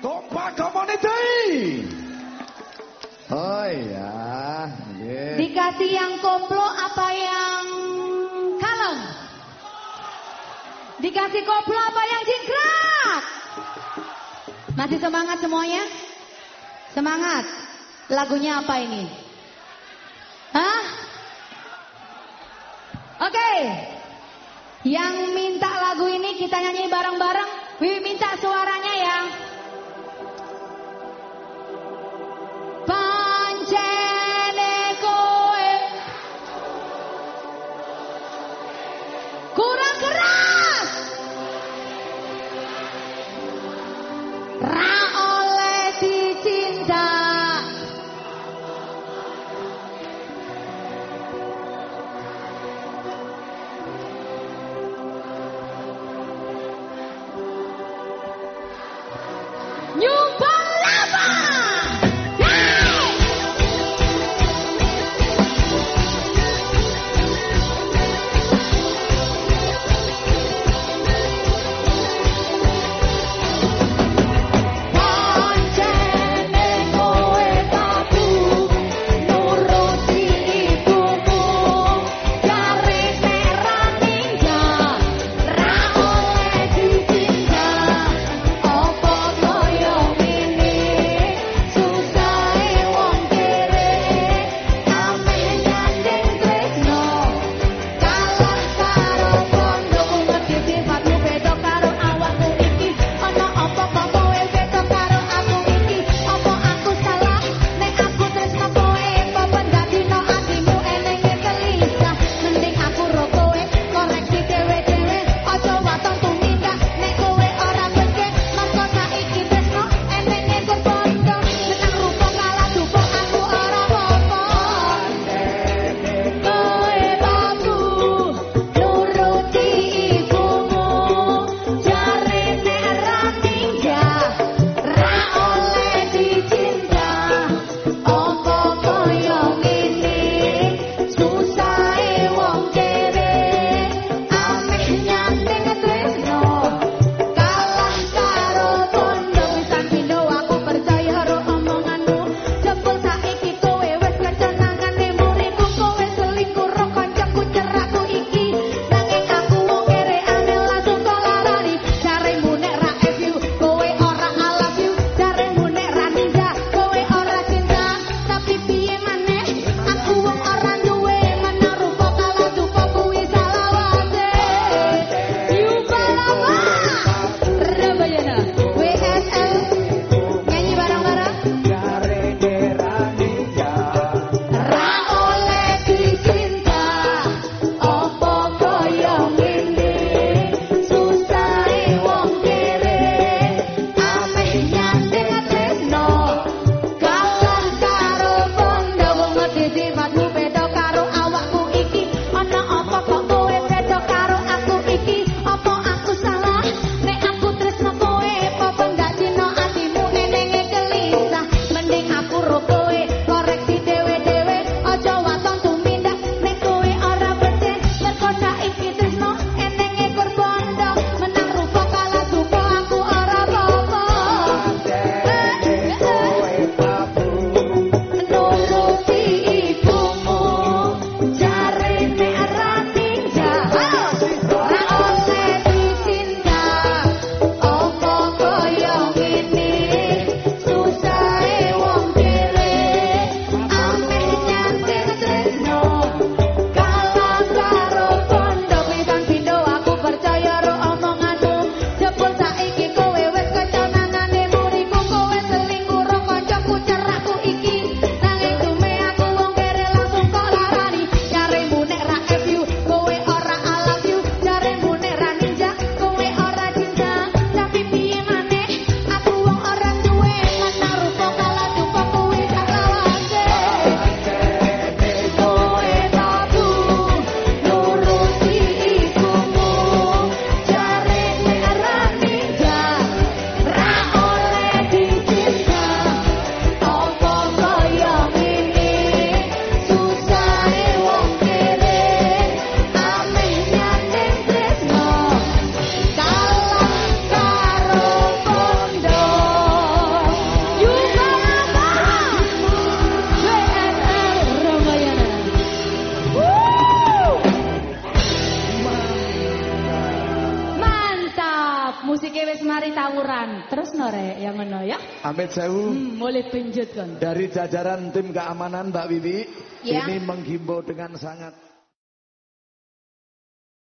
Kompak Community. Oh iya. Yeah. Dikasih yang koplo apa yang kalem? Dikasih koplo apa yang jingkrak? Masih semangat semuanya? Semangat. Lagunya apa ini? Hah? Oke. Okay. Yang minta lagu ini kita nyanyi bareng-bareng. Wiwi minta suaranya Terus nore yang ngono ya. Amit sewu. Hmm, boleh penjut. Dari jajaran tim keamanan Mbak Wiwi Ya. ini menghimbau dengan sangat